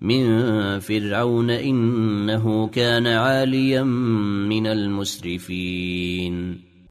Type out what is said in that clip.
من فرعون إنه كان عاليا من المسرفين.